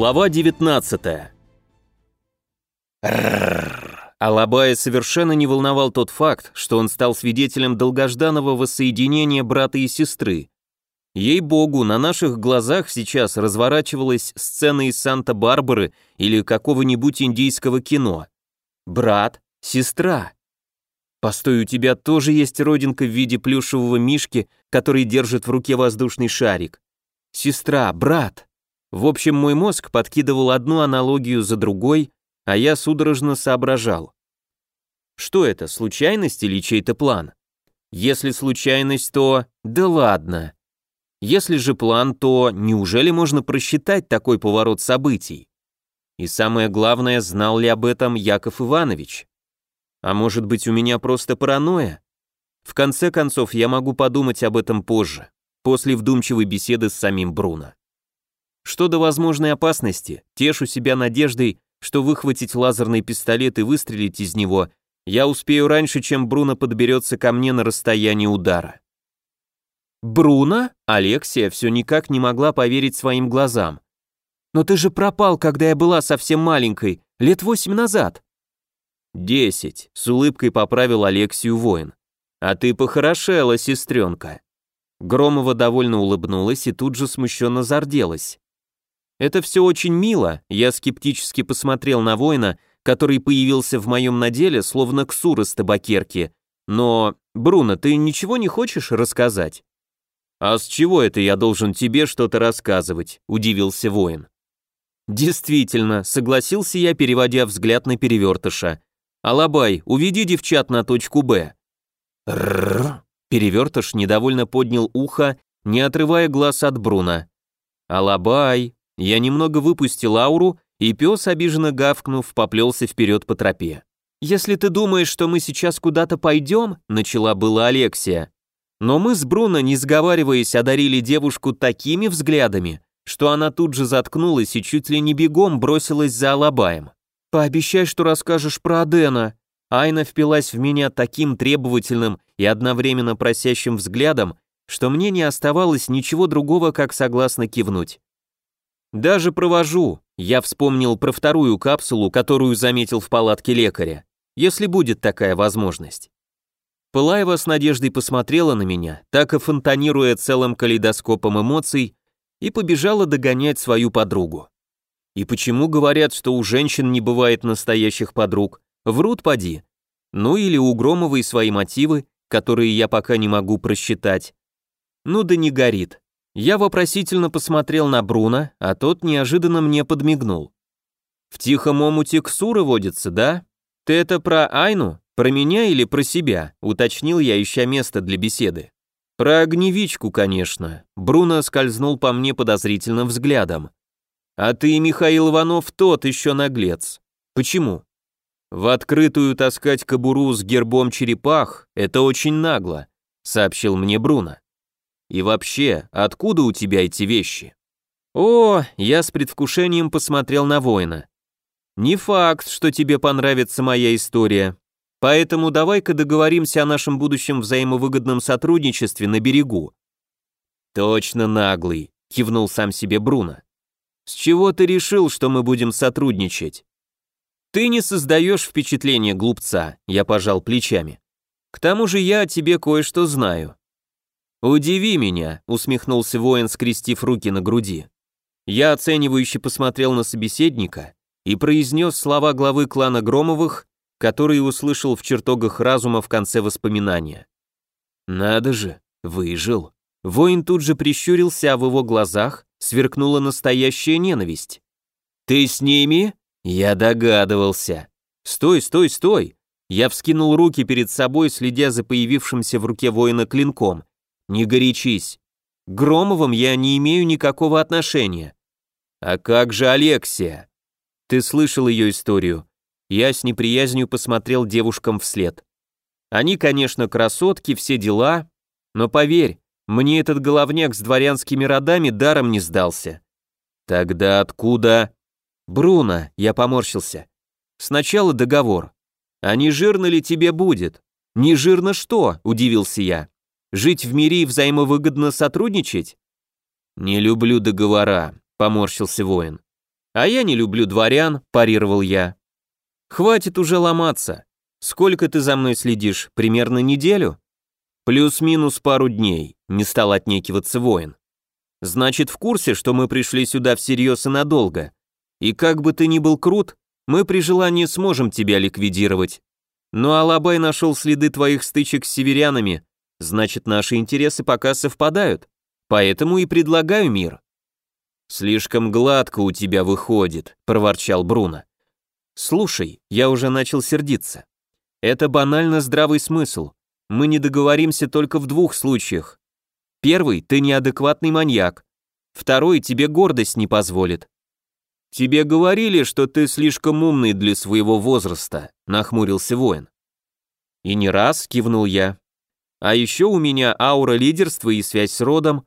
Глава 19 Алабая совершенно не волновал тот факт, что он стал свидетелем долгожданного воссоединения брата и сестры. Ей-богу, на наших глазах сейчас разворачивалась сцена из Санта-Барбары или какого-нибудь индийского кино. Брат, сестра. Постой, у тебя тоже есть родинка в виде плюшевого мишки, который держит в руке воздушный шарик. Сестра, брат. В общем, мой мозг подкидывал одну аналогию за другой, а я судорожно соображал. Что это, случайность или чей-то план? Если случайность, то... да ладно. Если же план, то неужели можно просчитать такой поворот событий? И самое главное, знал ли об этом Яков Иванович? А может быть, у меня просто паранойя? В конце концов, я могу подумать об этом позже, после вдумчивой беседы с самим Бруно. Что до возможной опасности, тешу себя надеждой, что выхватить лазерный пистолет и выстрелить из него я успею раньше, чем Бруно подберется ко мне на расстоянии удара. «Бруно?» Алексия все никак не могла поверить своим глазам. «Но ты же пропал, когда я была совсем маленькой, лет восемь назад». «Десять», — с улыбкой поправил Алексию воин. «А ты похорошела, сестренка». Громова довольно улыбнулась и тут же смущенно зарделась. Это все очень мило, я скептически посмотрел на воина, который появился в моем наделе, словно ксур из табакерки. Но, Бруно, ты ничего не хочешь рассказать? А с чего это я должен тебе что-то рассказывать? Удивился воин. Действительно, согласился я, переводя взгляд на перевертыша. Алабай, уведи девчат на точку Б. Рррр. Перевертыш недовольно поднял ухо, не отрывая глаз от Бруна. Алабай, я немного выпустил ауру, и пес, обиженно гавкнув, поплелся вперед по тропе. «Если ты думаешь, что мы сейчас куда-то пойдем», — начала была Алексия. Но мы с Бруно, не сговариваясь, одарили девушку такими взглядами, что она тут же заткнулась и чуть ли не бегом бросилась за Алабаем. «Пообещай, что расскажешь про Адена». Айна впилась в меня таким требовательным и одновременно просящим взглядом, что мне не оставалось ничего другого, как согласно кивнуть. Даже провожу. Я вспомнил про вторую капсулу, которую заметил в палатке лекаря. Если будет такая возможность. Пылаева с надеждой посмотрела на меня, так и фонтанируя целым калейдоскопом эмоций, и побежала догонять свою подругу. И почему говорят, что у женщин не бывает настоящих подруг? Врут поди. Ну или у Громовой свои мотивы, которые я пока не могу просчитать. Ну да не горит. Я вопросительно посмотрел на Бруно, а тот неожиданно мне подмигнул. «В тихом омуте ксуры водятся, да? Ты это про Айну? Про меня или про себя?» — уточнил я, ища место для беседы. «Про огневичку, конечно». Бруно скользнул по мне подозрительным взглядом. «А ты, Михаил Иванов, тот еще наглец. Почему?» «В открытую таскать кобуру с гербом черепах — это очень нагло», — сообщил мне Бруно. И вообще, откуда у тебя эти вещи? О, я с предвкушением посмотрел на воина. Не факт, что тебе понравится моя история. Поэтому давай-ка договоримся о нашем будущем взаимовыгодном сотрудничестве на берегу. Точно наглый, кивнул сам себе Бруно. С чего ты решил, что мы будем сотрудничать? Ты не создаешь впечатление глупца, я пожал плечами. К тому же я о тебе кое-что знаю. «Удиви меня», — усмехнулся воин, скрестив руки на груди. Я оценивающе посмотрел на собеседника и произнес слова главы клана Громовых, которые услышал в чертогах разума в конце воспоминания. «Надо же, выжил». Воин тут же прищурился, а в его глазах сверкнула настоящая ненависть. «Ты с ними?» Я догадывался. «Стой, стой, стой!» Я вскинул руки перед собой, следя за появившимся в руке воина клинком. Не горячись. К Громовым я не имею никакого отношения. А как же Алексия? Ты слышал ее историю. Я с неприязнью посмотрел девушкам вслед. Они, конечно, красотки, все дела, но поверь, мне этот головняк с дворянскими родами даром не сдался. Тогда откуда? Бруно, я поморщился. Сначала договор. А не жирно ли тебе будет? Не жирно что? Удивился я. Жить в мире и взаимовыгодно сотрудничать? Не люблю договора, поморщился воин. А я не люблю дворян, парировал я. Хватит уже ломаться. Сколько ты за мной следишь? Примерно неделю? Плюс-минус пару дней, не стал отнекиваться воин. Значит, в курсе, что мы пришли сюда всерьез и надолго. И как бы ты ни был крут, мы при желании сможем тебя ликвидировать. Но Алабай нашел следы твоих стычек с северянами, значит, наши интересы пока совпадают. Поэтому и предлагаю мир. Слишком гладко у тебя выходит, проворчал Бруно. Слушай, я уже начал сердиться. Это банально здравый смысл. Мы не договоримся только в двух случаях. Первый, ты неадекватный маньяк. Второй, тебе гордость не позволит. Тебе говорили, что ты слишком умный для своего возраста, нахмурился воин. И не раз, кивнул я. А еще у меня аура лидерства и связь с родом.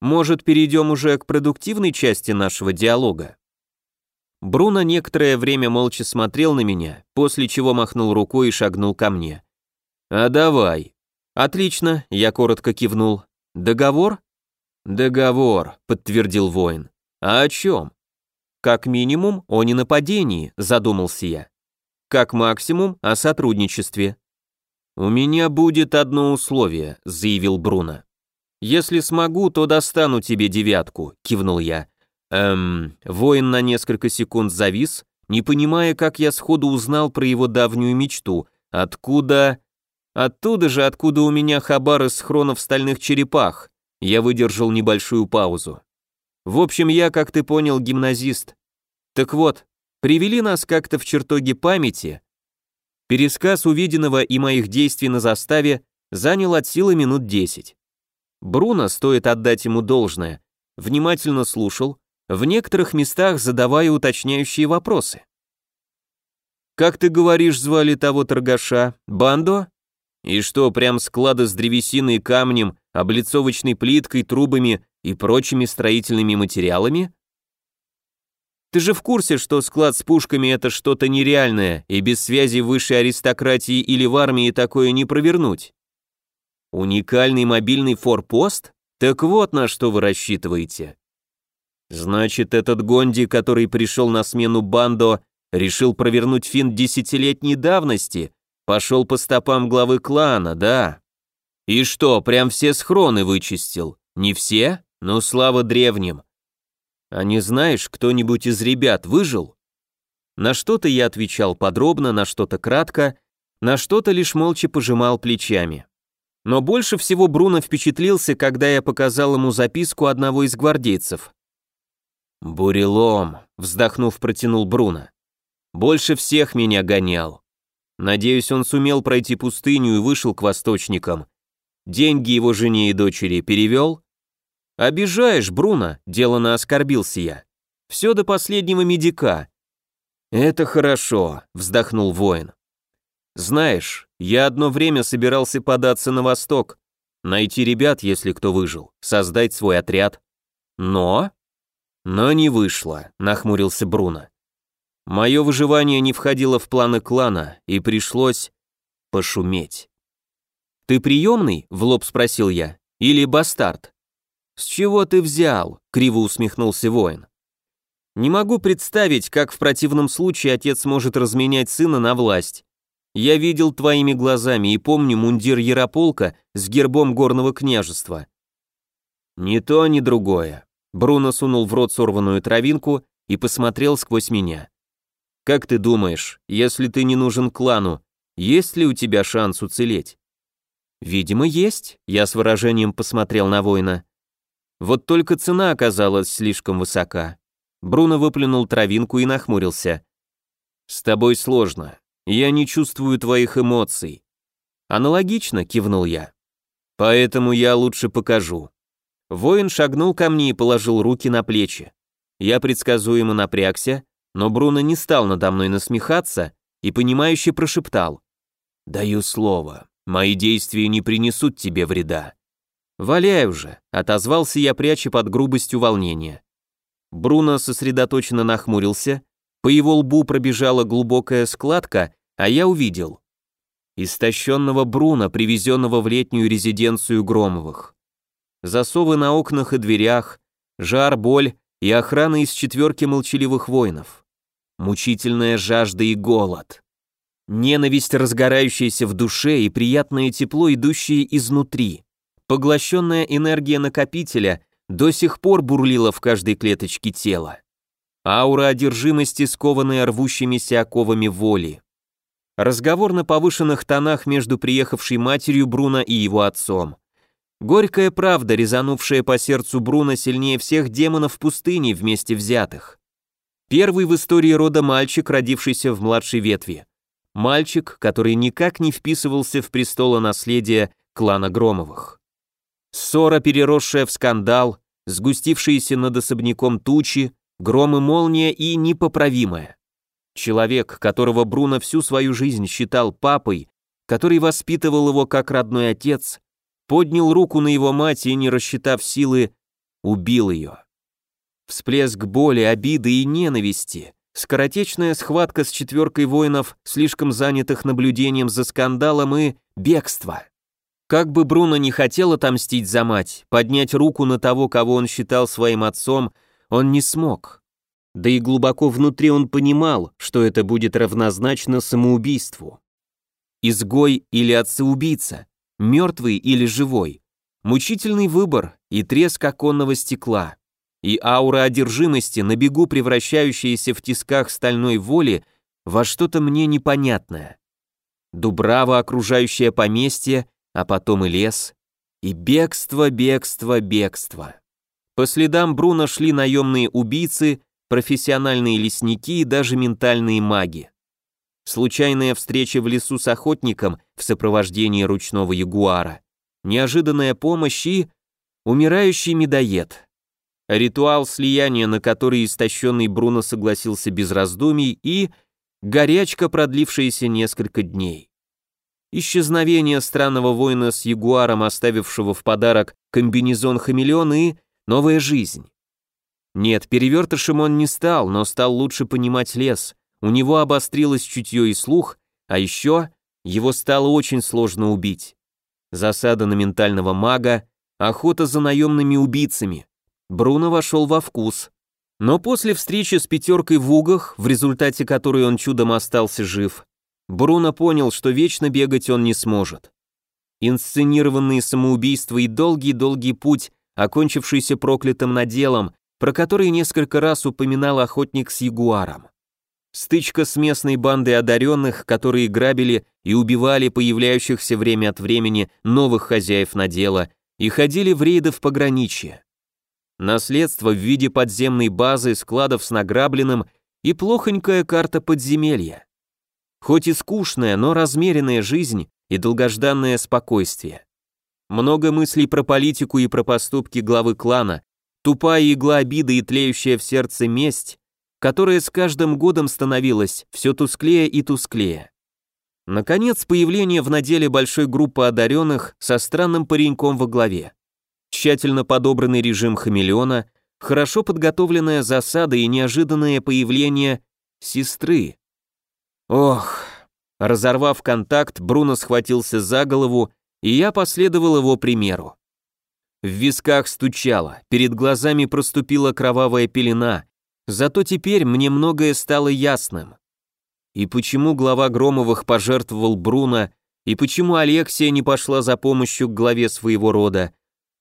Может, перейдем уже к продуктивной части нашего диалога? Бруно некоторое время молча смотрел на меня, после чего махнул рукой и шагнул ко мне. «А давай». «Отлично», — я коротко кивнул. «Договор?» «Договор», — подтвердил воин. «А о чем?» «Как минимум, о ненападении», — задумался я. «Как максимум, о сотрудничестве». «У меня будет одно условие», — заявил Бруно. «Если смогу, то достану тебе девятку», — кивнул я. Эм, воин на несколько секунд завис, не понимая, как я сходу узнал про его давнюю мечту. Откуда... Оттуда же, откуда у меня хабар из хронов стальных черепах. Я выдержал небольшую паузу. В общем, я, как ты понял, гимназист. Так вот, привели нас как-то в чертоге памяти. Пересказ увиденного и моих действий на заставе занял от силы минут десять. Бруно, стоит отдать ему должное, внимательно слушал, в некоторых местах задавая уточняющие вопросы. «Как ты говоришь, звали того торгаша? Бандо? И что, прям склады с древесиной и камнем, облицовочной плиткой, трубами и прочими строительными материалами? Ты же в курсе, что склад с пушками это что-то нереальное, и без связи высшей аристократии или в армии такое не провернуть? Уникальный мобильный форпост? Так вот на что вы рассчитываете. Значит, этот Гонди, который пришел на смену Бандо, решил провернуть финт десятилетней давности, пошел по стопам главы клана, да? И что, прям все схроны вычистил? Не все? Ну, слава древним. А не знаешь, кто-нибудь из ребят выжил? На что-то я отвечал подробно, на что-то кратко, на что-то лишь молча пожимал плечами. Но больше всего Бруно впечатлился, когда я показал ему записку одного из гвардейцев. «Бурелом», — вздохнув, протянул Бруно. «Больше всех меня гонял. Надеюсь, он сумел пройти пустыню и вышел к восточникам. Деньги его жене и дочери перевел?» «Обижаешь, Бруно», — делано оскорбился я. «Все до последнего медика». «Это хорошо», — вздохнул воин. Знаешь, я одно время собирался податься на восток, найти ребят, если кто выжил, создать свой отряд. Но... Но не вышло, нахмурился Бруно. Мое выживание не входило в планы клана, и пришлось пошуметь. «Ты приемный?» — в лоб спросил я. «Или бастард?» «С чего ты взял?» — криво усмехнулся воин. «Не могу представить, как в противном случае отец может разменять сына на власть. Я видел твоими глазами и помню мундир Ярополка с гербом горного княжества. Ни то, ни другое. Бруно сунул в рот сорванную травинку и посмотрел сквозь меня. Как ты думаешь, если ты не нужен клану, есть ли у тебя шанс уцелеть? Видимо, есть, я с выражением посмотрел на воина. Вот только цена оказалась слишком высока. Бруно выплюнул травинку и нахмурился. С тобой сложно. Я не чувствую твоих эмоций. Аналогично, кивнул я. Поэтому я лучше покажу. Воин шагнул ко мне и положил руки на плечи. Я предсказуемо напрягся, но Бруно не стал надо мной насмехаться и понимающе прошептал. «Даю слово, мои действия не принесут тебе вреда». «Валяй уже», — отозвался я, пряча под грубостью волнения. Бруно сосредоточенно нахмурился, по его лбу пробежала глубокая складка, а я увидел истощенного Бруна, привезенного в летнюю резиденцию Громовых. Засовы на окнах и дверях, жар, боль и охрана из четверки молчаливых воинов. Мучительная жажда и голод. Ненависть, разгорающаяся в душе, и приятное тепло, идущее изнутри. Поглощенная энергия накопителя до сих пор бурлила в каждой клеточке тела. Аура одержимости, скованная рвущимися оковами воли. Разговор на повышенных тонах между приехавшей матерью Бруно и его отцом. Горькая правда, резанувшая по сердцу Бруно сильнее всех демонов пустыни вместе взятых. Первый в истории рода мальчик, родившийся в младшей ветви. Мальчик, который никак не вписывался в престолонаследие клана Громовых. Ссора, переросшая в скандал, сгустившиеся над особняком тучи, гром и молния и непоправимая. Человек, которого Бруно всю свою жизнь считал папой, который воспитывал его как родной отец, поднял руку на его мать и, не рассчитав силы, убил ее. Всплеск боли, обиды и ненависти, скоротечная схватка с четверкой воинов, слишком занятых наблюдением за скандалом и бегство. Как бы Бруно не хотел отомстить за мать, поднять руку на того, кого он считал своим отцом, он не смог. Да и глубоко внутри он понимал, что это будет равнозначно самоубийству. Изгой или отца-убийца, мертвый или живой. Мучительный выбор и треск оконного стекла. И аура одержимости, на бегу превращающаяся в тисках стальной воли, во что-то мне непонятное. Дубрава, окружающее поместье, а потом и лес. И бегство, бегство, бегство. По следам Бруно шли наемные убийцы, профессиональные лесники и даже ментальные маги. Случайная встреча в лесу с охотником в сопровождении ручного ягуара, неожиданная помощь и умирающий медоед. Ритуал слияния, на который истощенный Бруно согласился без раздумий, и горячка, продлившаяся несколько дней. Исчезновение странного воина с ягуаром, оставившего в подарок комбинезон хамелеон и новая жизнь. Нет, перевертышем он не стал, но стал лучше понимать лес. У него обострилось чутье и слух, а еще его стало очень сложно убить. Засада на ментального мага, охота за наемными убийцами. Бруно вошел во вкус. Но после встречи с пятеркой в угах, в результате которой он чудом остался жив, Бруно понял, что вечно бегать он не сможет. Инсценированные самоубийства и долгий-долгий путь окончившийся проклятым наделом, про который несколько раз упоминал охотник с ягуаром. Стычка с местной бандой одаренных, которые грабили и убивали появляющихся время от времени новых хозяев надела и ходили в рейды в пограничье. Наследство в виде подземной базы, складов с награбленным и плохонькая карта подземелья. Хоть и скучная, но размеренная жизнь и долгожданное спокойствие. Много мыслей про политику и про поступки главы клана, тупая игла обиды и тлеющая в сердце месть, которая с каждым годом становилась все тусклее и тусклее. Наконец, появление в наделе большой группы одаренных со странным пареньком во главе. Тщательно подобранный режим хамелеона, хорошо подготовленная засада и неожиданное появление сестры. Ох, разорвав контакт, Бруно схватился за голову и я последовал его примеру. В висках стучало, перед глазами проступила кровавая пелена, зато теперь мне многое стало ясным. И почему глава Громовых пожертвовал Бруно, и почему Алексия не пошла за помощью к главе своего рода.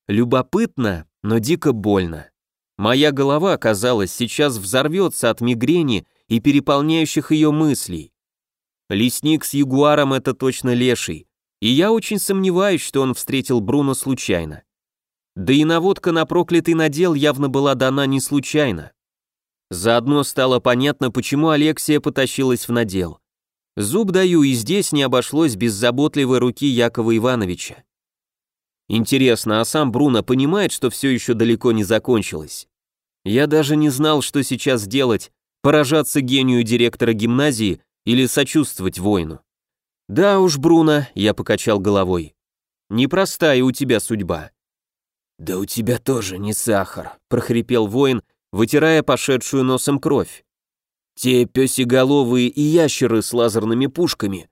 Любопытно, но дико больно. Моя голова, казалось, сейчас взорвется от мигрени и переполняющих ее мыслей. Лесник с ягуаром — это точно леший, и я очень сомневаюсь, что он встретил Бруно случайно. Да и наводка на проклятый надел явно была дана не случайно. Заодно стало понятно, почему Алексия потащилась в надел. Зуб даю, и здесь не обошлось без заботливой руки Якова Ивановича. Интересно, а сам Бруно понимает, что все еще далеко не закончилось? Я даже не знал, что сейчас делать, поражаться гению директора гимназии или сочувствовать воину. «Да уж, Бруно», — я покачал головой. «Непростая у тебя судьба». «Да у тебя тоже не сахар», — прохрипел воин, вытирая пошедшую носом кровь. «Те пёсеголовые и ящеры с лазерными пушками.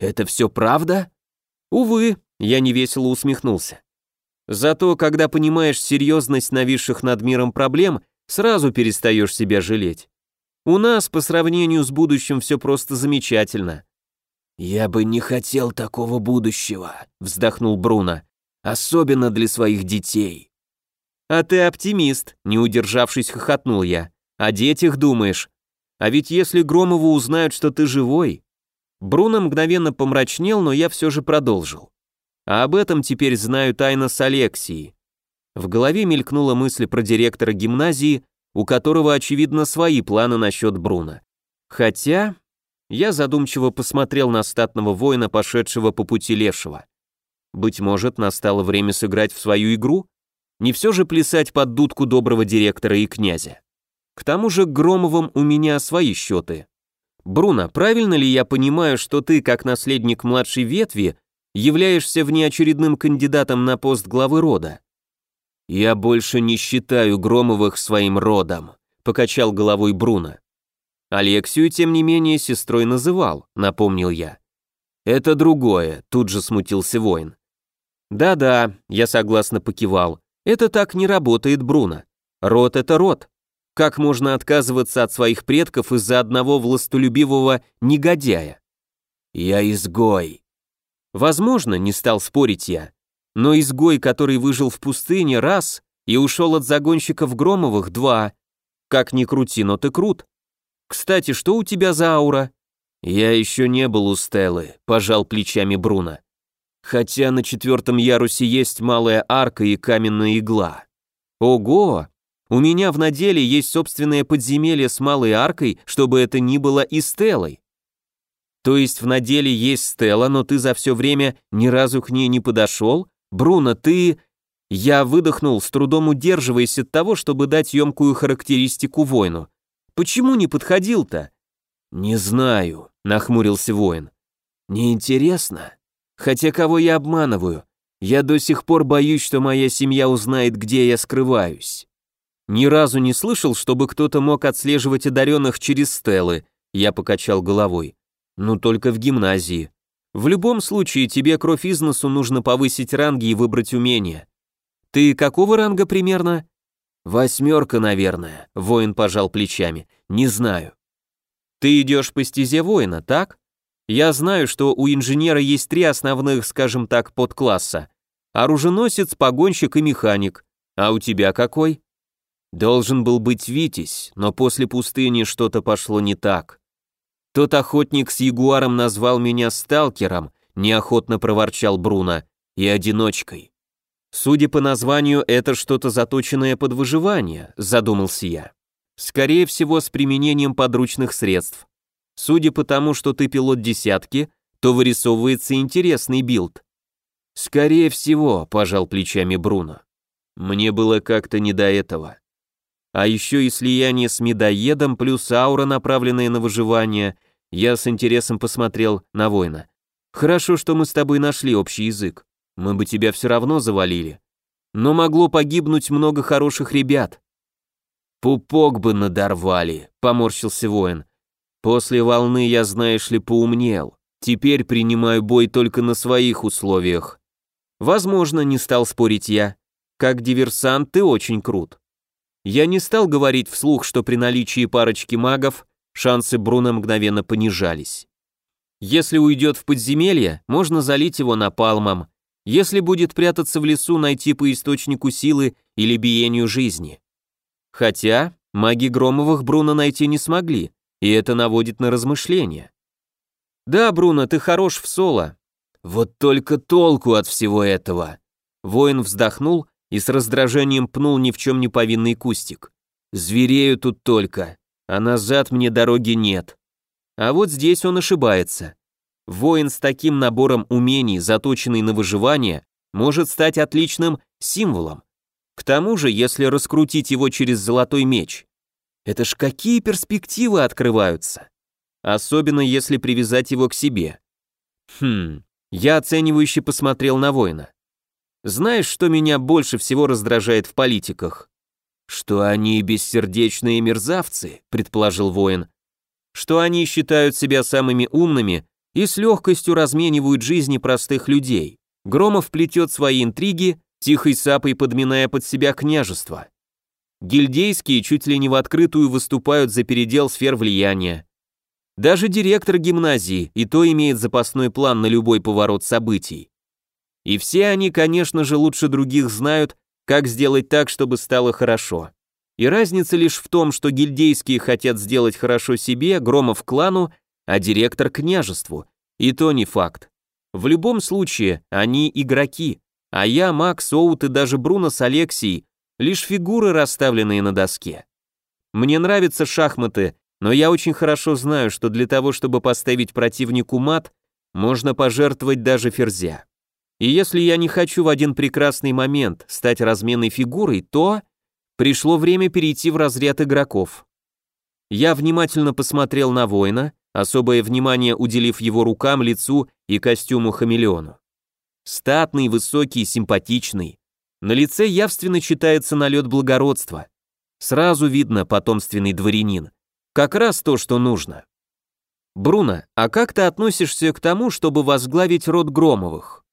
Это все правда?» «Увы», — я невесело усмехнулся. «Зато, когда понимаешь серьезность нависших над миром проблем, Сразу перестаешь себя жалеть. У нас по сравнению с будущим все просто замечательно. «Я бы не хотел такого будущего», — вздохнул Бруно. «Особенно для своих детей». «А ты оптимист», — не удержавшись, хохотнул я. «О детях думаешь? А ведь если Громову узнают, что ты живой...» Бруно мгновенно помрачнел, но я все же продолжил. «А об этом теперь знаю тайно с Алексией». В голове мелькнула мысль про директора гимназии, у которого, очевидно, свои планы насчет Бруно. Хотя... Я задумчиво посмотрел на статного воина, пошедшего по пути лешего. Быть может, настало время сыграть в свою игру? Не все же плясать под дудку доброго директора и князя. К тому же Громовым у меня свои счеты. Бруно, правильно ли я понимаю, что ты, как наследник младшей ветви, являешься внеочередным кандидатом на пост главы рода? «Я больше не считаю Громовых своим родом», — покачал головой Бруно. Алексию, тем не менее, сестрой называл, напомнил я. «Это другое», — тут же смутился воин. «Да-да», — я согласно покивал. «Это так не работает, Бруно. Род — это род. Как можно отказываться от своих предков из-за одного властолюбивого негодяя?» «Я изгой». «Возможно», — не стал спорить я. Но изгой, который выжил в пустыне, раз, и ушел от загонщиков Громовых, два. Как ни крути, но ты крут. Кстати, что у тебя за аура? Я еще не был у Стеллы, пожал плечами Бруно. Хотя на четвертом ярусе есть малая арка и каменная игла. Ого! У меня в наделе есть собственное подземелье с малой аркой, чтобы это ни было и Стеллой. То есть в наделе есть Стелла, но ты за все время ни разу к ней не подошел? «Бруно, ты...» Я выдохнул, с трудом удерживаясь от того, чтобы дать емкую характеристику воину. «Почему не подходил-то?» «Не знаю», — нахмурился воин. «Неинтересно. Хотя кого я обманываю? Я до сих пор боюсь, что моя семья узнает, где я скрываюсь». «Ни разу не слышал, чтобы кто-то мог отслеживать одаренных через стелы», — я покачал головой. «Ну, только в гимназии. В любом случае, тебе кровь из носу нужно повысить ранги и выбрать умения. Ты какого ранга примерно? Восьмерка, наверное, воин пожал плечами. Не знаю. Ты идешь по стезе воина, так? Я знаю, что у инженера есть три основных, скажем так, подкласса. Оруженосец, погонщик и механик. А у тебя какой? Должен был быть Витязь, но после пустыни что-то пошло не так. «Тот охотник с ягуаром назвал меня сталкером», неохотно проворчал Бруно, «и одиночкой». «Судя по названию, это что-то заточенное под выживание», задумался я. «Скорее всего, с применением подручных средств. Судя по тому, что ты пилот десятки, то вырисовывается интересный build». «Скорее всего», — пожал плечами Бруно. «Мне было как-то не до этого». А еще и слияние с медоедом плюс аура, направленная на выживание, я с интересом посмотрел на воина. Хорошо, что мы с тобой нашли общий язык. Мы бы тебя все равно завалили. Но могло погибнуть много хороших ребят. Пупок бы надорвали, поморщился воин. После волны я, знаешь ли, поумнел. Теперь принимаю бой только на своих условиях. Возможно, не стал спорить я. Как диверсант ты очень крут. Я не стал говорить вслух, что при наличии парочки магов шансы Бруно мгновенно понижались. Если уйдет в подземелье, можно залить его напалмом. Если будет прятаться в лесу, найти по источнику силы или биению жизни. Хотя маги Громовых Бруно найти не смогли, и это наводит на размышления. Да, Бруно, ты хорош в соло. Вот только толку от всего этого. Воин вздохнул и с раздражением пнул ни в чем не повинный кустик. Зверею тут только а назад мне дороги нет. А вот здесь он ошибается. Воин с таким набором умений, заточенный на выживание, может стать отличным символом. К тому же, если раскрутить его через золотой меч, это ж какие перспективы открываются. Особенно если привязать его к себе. Хм, я оценивающе посмотрел на воина. Знаешь, что меня больше всего раздражает в политиках? «Что они бессердечные мерзавцы», — предположил воин. «Что они считают себя самыми умными и с легкостью разменивают жизни простых людей. Громов плетет свои интриги, тихой сапой подминая под себя княжество. Гильдейские чуть ли не в открытую выступают за передел сфер влияния. Даже директор гимназии и то имеет запасной план на любой поворот событий. И все они, конечно же, лучше других знают, как сделать так, чтобы стало хорошо. И разница лишь в том, что гильдейские хотят сделать хорошо себе, Громов клану, а директор княжеству. И то не факт. В любом случае, они игроки, а я, Макс, Оут и даже Бруно с Алексией лишь фигуры, расставленные на доске. Мне нравятся шахматы, но я очень хорошо знаю, что для того, чтобы поставить противнику мат, можно пожертвовать даже ферзя. И если я не хочу в один прекрасный момент стать разменной фигурой, то пришло время перейти в разряд игроков. Я внимательно посмотрел на воина, особое внимание уделив его рукам, лицу и костюму хамелеону. Статный, высокий, симпатичный. На лице явственно читается налет благородства. Сразу видно потомственный дворянин. Как раз то, что нужно. Бруно, а как ты относишься к тому, чтобы возглавить род Громовых?